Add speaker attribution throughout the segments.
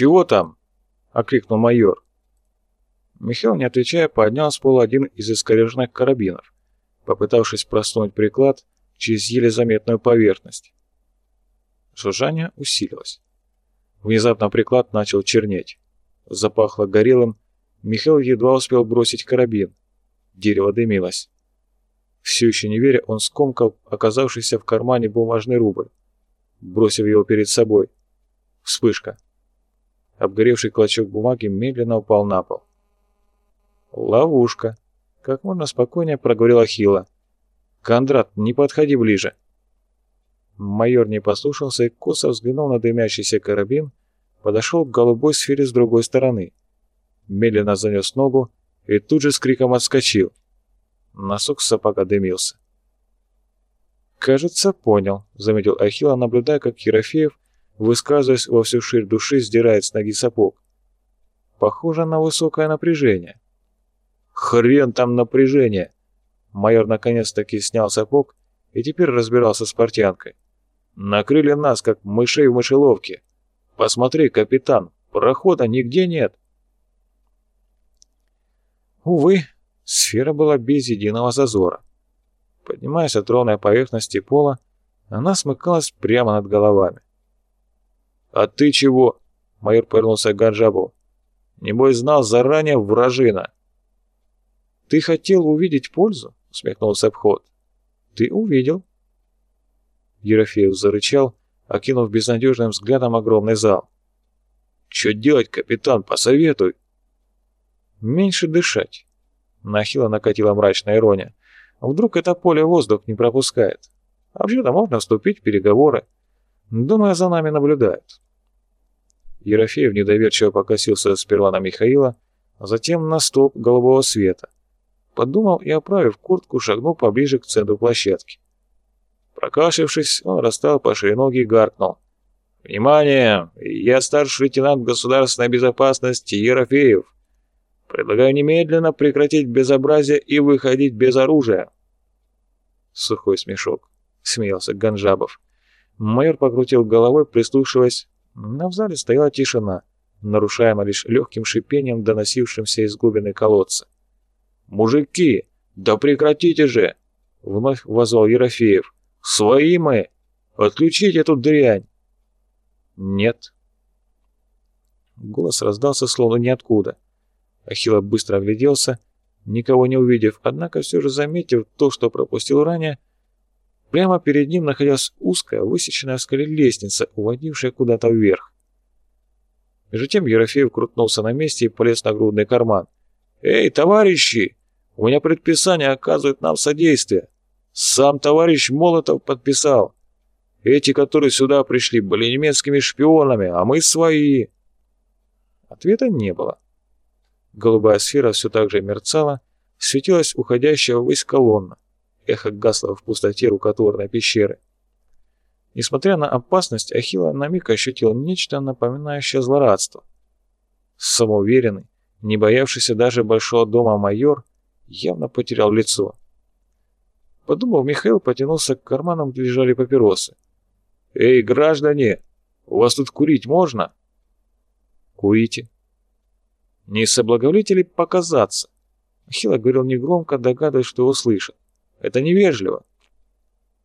Speaker 1: «Чего там?» — окликнул майор. Михаил, не отвечая, поднял с пола один из искореженных карабинов, попытавшись просунуть приклад через еле заметную поверхность. Жужжание усилилось. Внезапно приклад начал чернеть. Запахло горелым. Михаил едва успел бросить карабин. Дерево дымилось. Все еще не веря, он скомкал оказавшийся в кармане бумажный рубль, бросив его перед собой. Вспышка. Обгоревший клочок бумаги медленно упал на пол. «Ловушка», — как можно спокойнее проговорила Хила. «Кондрат, не подходи ближе». Майор не послушался и косо взглянул на дымящийся карабин, подошел к голубой сфере с другой стороны, медленно занес ногу и тут же с криком отскочил. Носок сапога дымился. «Кажется, понял», — заметил Ахилла, наблюдая, как Ерофеев, высказываясь во всю ширь души, сдирает с ноги сапог. «Похоже на высокое напряжение». «Хрен там напряжение!» Майор наконец-таки снял сапог и теперь разбирался с портянкой. Накрыли нас, как мышей в мышеловке. Посмотри, капитан, прохода нигде нет. Увы, сфера была без единого зазора. Поднимаясь от ровной поверхности пола, она смыкалась прямо над головами. «А ты чего?» — майор повернулся к Ганджабу. «Небось знал заранее вражина». «Ты хотел увидеть пользу?» — усмехнулся обход. «Ты увидел». Ерофеев зарычал, окинув безнадежным взглядом огромный зал. «Что делать, капитан, посоветуй!» «Меньше дышать!» Нахило накатила мрачная ирония. «Вдруг это поле воздух не пропускает? А вообще-то можно вступить в переговоры. Думаю, за нами наблюдают». Ерофеев недоверчиво покосился сперва на Михаила, а затем на столб голубого света. Подумал и, оправив куртку, шагнул поближе к центру площадки. Прокашлившись, он расстал по шире и гаркнул. «Внимание! Я старший лейтенант государственной безопасности Ерофеев. Предлагаю немедленно прекратить безобразие и выходить без оружия». Сухой смешок. Смеялся Ганжабов. Майор покрутил головой, прислушиваясь. Но в зале стояла тишина, нарушаемая лишь легким шипением, доносившимся из глубины колодца. «Мужики, да прекратите же!» — вновь возвал Ерофеев. «Свои мы! Отключить эту дрянь!» «Нет». Голос раздался словно ниоткуда. Ахилла быстро огляделся, никого не увидев, однако все же заметив то, что пропустил ранее, прямо перед ним находилась узкая, высеченная в скале лестница, уводившая куда-то вверх. Между тем Ерофеев крутнулся на месте и полез на грудный карман. «Эй, товарищи! У меня предписание оказывает нам содействие. Сам товарищ Молотов подписал. Эти, которые сюда пришли, были немецкими шпионами, а мы свои. Ответа не было. Голубая сфера все так же мерцала, светилась уходящая ввысь колонна. Эхо гасло в пустоте рукотворной пещеры. Несмотря на опасность, Ахилла на миг ощутил нечто напоминающее злорадство. Самоуверенный, не боявшийся даже большого дома майор, явно потерял лицо. Подумав, Михаил потянулся к карманам, где лежали папиросы. «Эй, граждане, у вас тут курить можно?» «Курите». «Не соблаговолите ли показаться?» Михаил говорил негромко, догадываясь, что его слышат. «Это невежливо».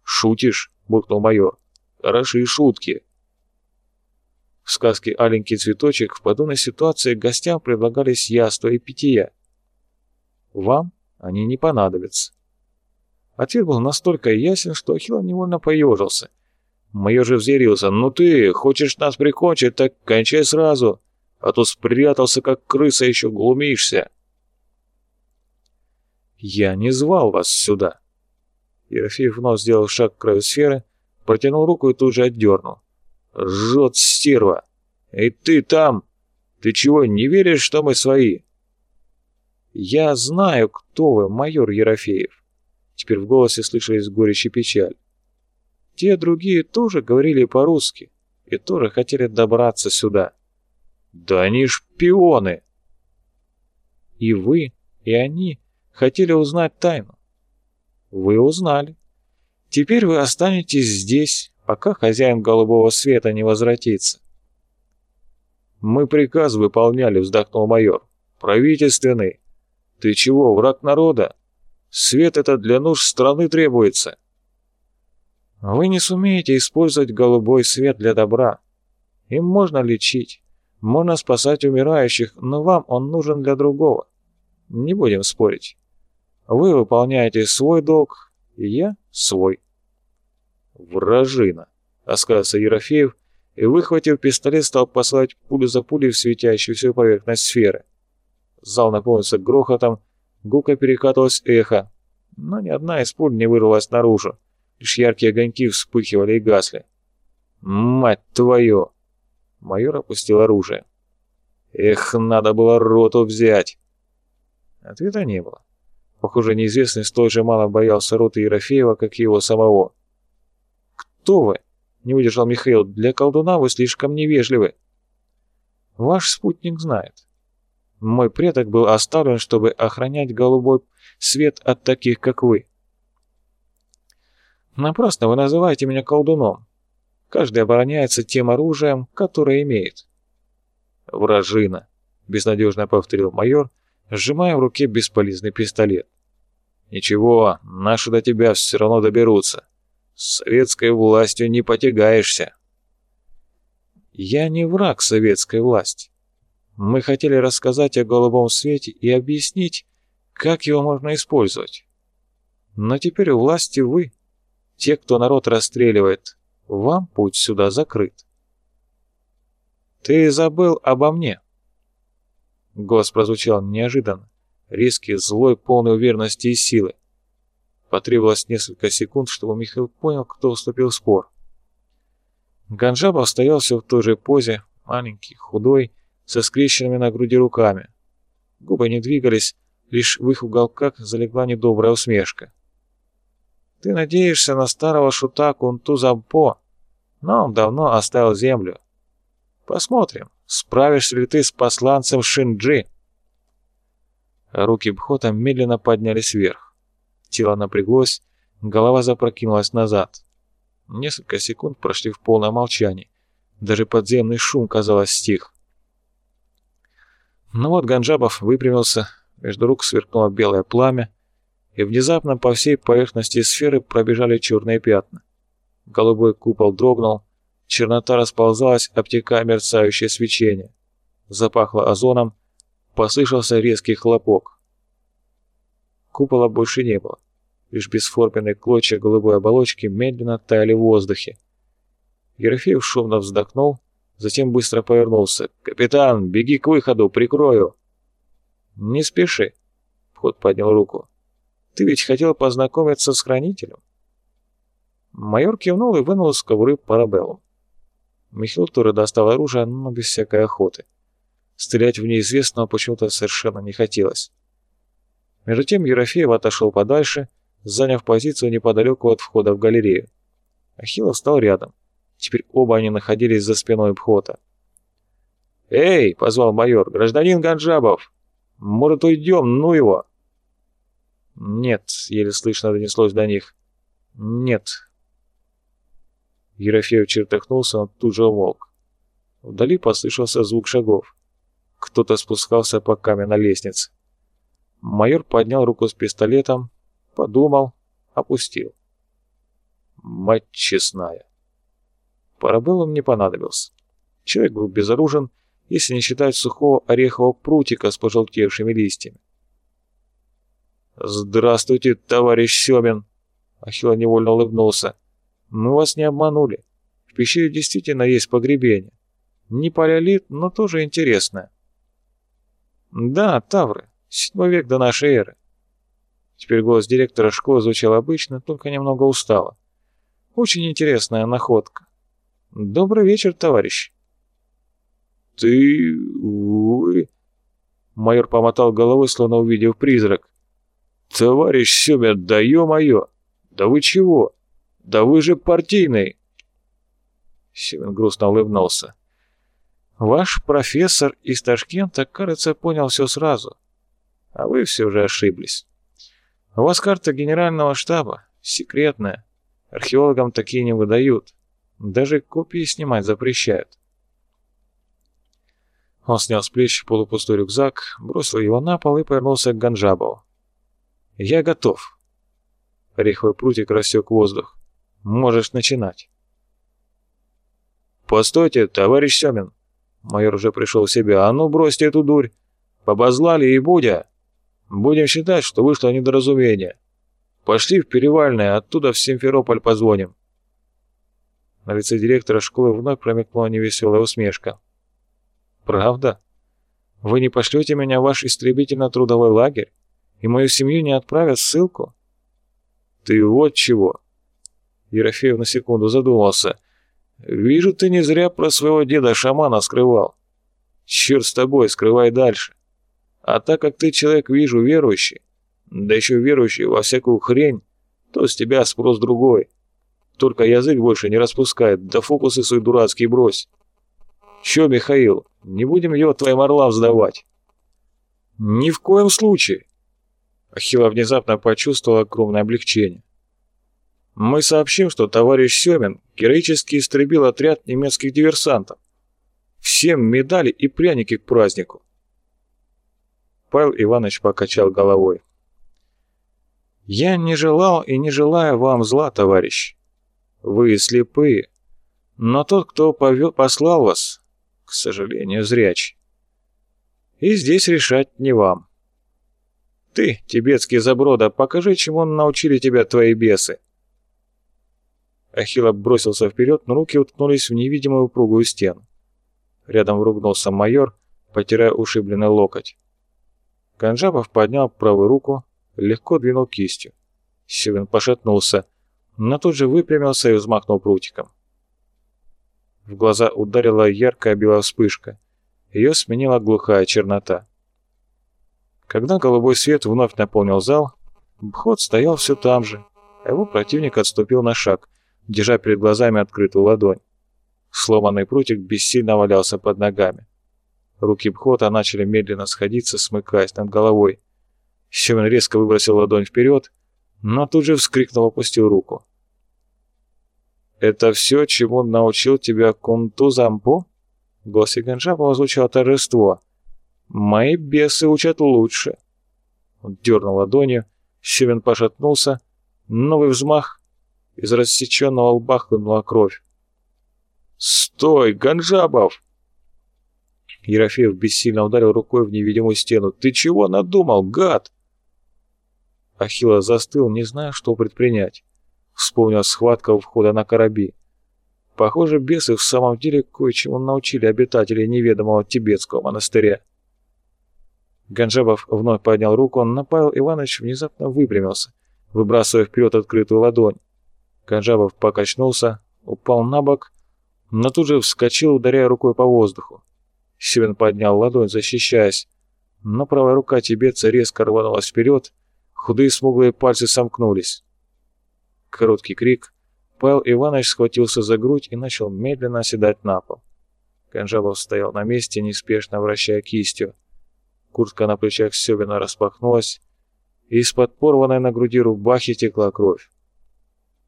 Speaker 1: «Шутишь?» — буркнул майор. «Хорошие шутки». В сказке «Аленький цветочек» в подобной ситуации гостям предлагались яства и питья. Вам они не понадобятся. Ответ был настолько ясен, что Ахилл невольно поежился. Майор же взъярился. «Ну ты, хочешь нас прикончить, так кончай сразу, а то спрятался, как крыса, еще глумишься». «Я не звал вас сюда». Ерофеев вновь сделал шаг к краю сферы, протянул руку и тут же отдернул. «Жжет стерва! И ты там! Ты чего, не веришь, что мы свои?» «Я знаю, кто вы, майор Ерофеев. Теперь в голосе слышались горечь и печаль. Те другие тоже говорили по-русски и тоже хотели добраться сюда. Да они шпионы! И вы, и они хотели узнать тайну. Вы узнали. Теперь вы останетесь здесь, пока хозяин голубого света не возвратится. «Мы приказ выполняли», — вздохнул майор. «Правительственный. Ты чего, враг народа? Свет это для нужд страны требуется».
Speaker 2: «Вы не сумеете использовать голубой свет для добра. Им можно лечить, можно спасать умирающих, но вам он нужен для другого. Не будем спорить. Вы выполняете свой долг, и я свой».
Speaker 1: «Вражина», — оскалился Ерофеев, и, выхватив пистолет, стал посылать пулю за пулей в светящуюся поверхность сферы. Зал наполнился грохотом, гулко перекатывалось эхо, но ни одна из пуль не вырвалась наружу, лишь яркие огоньки вспыхивали и гасли. «Мать твою!» Майор опустил оружие. «Эх, надо было роту взять!» Ответа не было. Похоже, неизвестный столь же мало боялся роты Ерофеева, как и его самого. «Кто вы?» Не выдержал Михаил. Для колдуна вы слишком невежливы. Ваш спутник знает. Мой предок был оставлен, чтобы охранять голубой свет от таких, как вы. Напрасно вы называете меня колдуном. Каждый обороняется тем оружием, которое имеет. Вражина, безнадежно повторил майор, сжимая в руке бесполезный пистолет. Ничего, наши до тебя все равно доберутся. С советской властью не потягаешься. Я не враг советской власти. Мы хотели рассказать о голубом свете и объяснить, как его можно использовать. Но теперь у власти вы, те, кто народ расстреливает. Вам путь сюда закрыт. Ты забыл обо мне. Голос прозвучал неожиданно, резкий, злой, полный уверенности и силы. Потребовалось несколько секунд, чтобы Михаил понял, кто вступил в спор. Ганжабов стоял все в той же позе, маленький, худой, со скрещенными на груди руками. Губы не двигались, лишь в их уголках залегла недобрая усмешка. «Ты надеешься на старого шута Кунтузампо, но он давно оставил землю. Посмотрим, справишься ли ты с посланцем Шинджи». Руки Бхота медленно поднялись вверх. Тело напряглось, голова запрокинулась назад. Несколько секунд прошли в полном молчании. Даже подземный шум, казалось, стих. Ну вот Ганджабов выпрямился, между рук сверкнуло белое пламя, и внезапно по всей поверхности сферы пробежали черные пятна. Голубой купол дрогнул, чернота расползалась, обтекая мерцающее свечение. Запахло озоном, послышался резкий хлопок. Купола больше не было. Лишь бесформенные клочья голубой оболочки медленно таяли в воздухе. Ерофеев шумно вздохнул, затем быстро повернулся. «Капитан, беги к выходу, прикрою!» «Не спеши», — вход поднял руку. «Ты ведь хотел познакомиться с хранителем?» Майор кивнул и вынул из ковры парабеллум. Михаил тоже достал оружие, но без всякой охоты. Стрелять в неизвестного почему-то совершенно не хотелось. Между тем Ерофеев отошел подальше, заняв позицию неподалеку от входа в галерею. Ахиллов стал рядом. Теперь оба они находились за спиной Бхота. «Эй!» — позвал майор. «Гражданин Ганджабов! Может, уйдем? Ну его!» «Нет», — еле слышно донеслось до них. «Нет». Ерофеев чертыхнулся, он тут же умолк. Вдали послышался звук шагов. Кто-то спускался по каменной лестнице. Майор поднял руку с пистолетом, подумал, опустил. Мать честная. Парабеллум не понадобился. Человек был безоружен, если не считать сухого орехового прутика с пожелтевшими листьями. «Здравствуйте, товарищ Семин!» Ахилла невольно улыбнулся. «Мы вас не обманули. В пещере действительно есть погребение. Не палеолит, но тоже интересное». «Да, тавры. Седьмой век до нашей эры. Теперь голос директора школы звучал обычно, только немного устало. Очень интересная находка. Добрый вечер, товарищ. Ты... вы... Майор помотал головой, словно увидев призрак. «Товарищ Семя, да ё-моё! Да вы чего? Да вы же партийный!» Семен грустно улыбнулся. «Ваш профессор из Ташкента, кажется, понял все сразу. А вы все же ошиблись. У вас карта генерального штаба, секретная. Археологам такие не выдают. Даже копии снимать запрещают. Он снял с плеч полупустой рюкзак, бросил его на пол и повернулся к Ганджабову. «Я готов». Ореховый прутик рассек воздух. «Можешь начинать». «Постойте, товарищ Семин!» Майор уже пришел в себя. «А ну, бросьте эту дурь! Побозлали и будя! Будем считать, что вышло недоразумение. Пошли в Перевальное, оттуда в Симферополь позвоним». На лице директора школы вновь промелькнула невеселая усмешка. «Правда? Вы не пошлете меня в ваш истребительно-трудовой лагерь? И мою семью не отправят ссылку?» «Ты вот чего!» Ерофеев на секунду задумался. «Вижу, ты не зря про своего деда-шамана скрывал. Черт с тобой, скрывай дальше. А так как ты человек, вижу, верующий, да еще верующий во всякую хрень, то с тебя спрос другой. Только язык больше не распускает, да фокусы свои дурацкие брось. Че, Михаил, не будем его твоим орлам сдавать?» «Ни в коем случае!» Ахилла внезапно почувствовал огромное облегчение. «Мы сообщим, что товарищ Семин героически истребил отряд немецких диверсантов. Всем медали и пряники к празднику!» Павел Иванович покачал головой. «Я не желал и не желаю вам зла, товарищ. Вы слепые, но тот, кто повел, послал вас, к сожалению, зряч. И здесь решать не вам. Ты, тибетский заброда, покажи, чему научили тебя твои бесы. Ахилла бросился вперед, но руки уткнулись в невидимую упругую стену. Рядом ругнулся майор, потирая ушибленный локоть. Канжабов поднял правую руку, легко двинул кистью. Севин пошатнулся, но тут же выпрямился и взмахнул прутиком. В глаза ударила яркая белая вспышка. Ее сменила глухая чернота. Когда голубой свет вновь наполнил зал, Бхот стоял все там же, а его противник отступил на шаг, держа перед глазами открытую ладонь. Сломанный прутик бессильно валялся под ногами. Руки Бхота начали медленно сходиться, смыкаясь над головой. Семен резко выбросил ладонь вперед, но тут же вскрикнул, опустил руку. «Это все, чему научил тебя Кунту Зампу?» В голосе Ганджапова звучало торжество. «Мои бесы учат лучше». Он дернул ладонью, Севен пошатнулся, новый взмах, из рассеченного лба хлынула кровь. «Стой, Ганджабов!» Ерофеев бессильно ударил рукой в невидимую стену. «Ты чего надумал, гад?» Ахилла застыл, не зная, что предпринять. Вспомнил схватка у входа на кораби. Похоже, бесы в самом деле кое-чему научили обитателей неведомого тибетского монастыря. Ганжабов вновь поднял руку, но Павел Иванович внезапно выпрямился, выбрасывая вперед открытую ладонь. Ганжабов покачнулся, упал на бок, но тут же вскочил, ударяя рукой по воздуху. Севен поднял ладонь, защищаясь, но правая рука тибетца резко рванулась вперед, худые смуглые пальцы сомкнулись. Короткий крик. Павел Иванович схватился за грудь и начал медленно оседать на пол. Канжалов стоял на месте, неспешно вращая кистью. Куртка на плечах Себина распахнулась, и из-под порванной на груди рубахи текла кровь.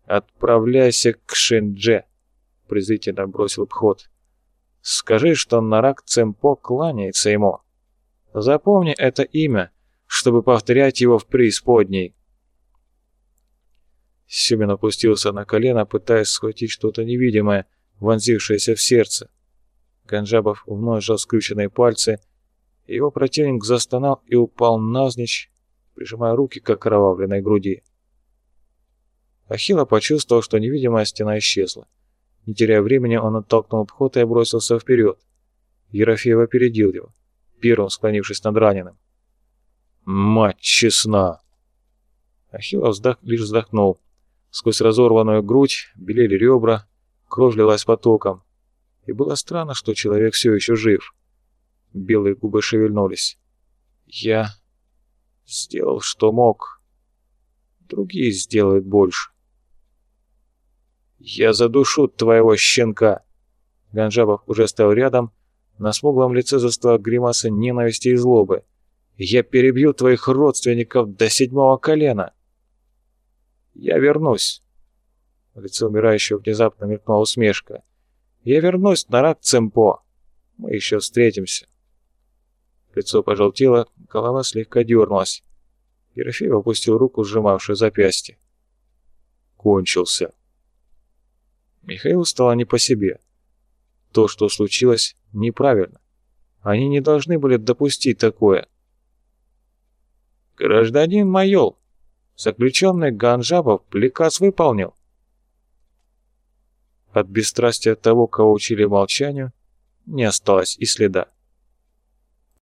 Speaker 1: «Отправляйся к Шендже», — презрительно бросил Пхот. «Скажи, что Нарак Цемпо кланяется ему. Запомни это имя, чтобы повторять его в преисподней». Семен опустился на колено, пытаясь схватить что-то невидимое, вонзившееся в сердце. Ганджабов вновь сжал скрюченные пальцы, его противник застонал и упал навзничь, прижимая руки к окровавленной груди. Ахилла почувствовал, что невидимая стена исчезла. Не теряя времени, он оттолкнул Пхота и бросился вперед. Ерофеев опередил его, первым склонившись над раненым. «Мать честна!» Ахилла вздох, лишь вздохнул. Сквозь разорванную грудь белели ребра, кровь лилась потоком. И было странно, что человек все еще жив. Белые губы шевельнулись. Я сделал, что мог. Другие сделают больше. «Я задушу твоего щенка!» Ганжабов уже стоял рядом, на смуглом лице застыла гримаса ненависти и злобы. «Я перебью твоих родственников до седьмого колена!» «Я вернусь!» В лице умирающего внезапно мелькнула усмешка. «Я вернусь, Нарак Цемпо! Мы еще встретимся!» Лицо пожелтело, голова слегка дернулась. Ерофеев опустил руку, сжимавшую запястье. Кончился. Михаилу стало не по себе. То, что случилось, неправильно. Они не должны были допустить такое. «Гражданин Майол, заключенный Ганжабов приказ выполнил». От бесстрастия того, кого учили молчанию, не осталось и следа.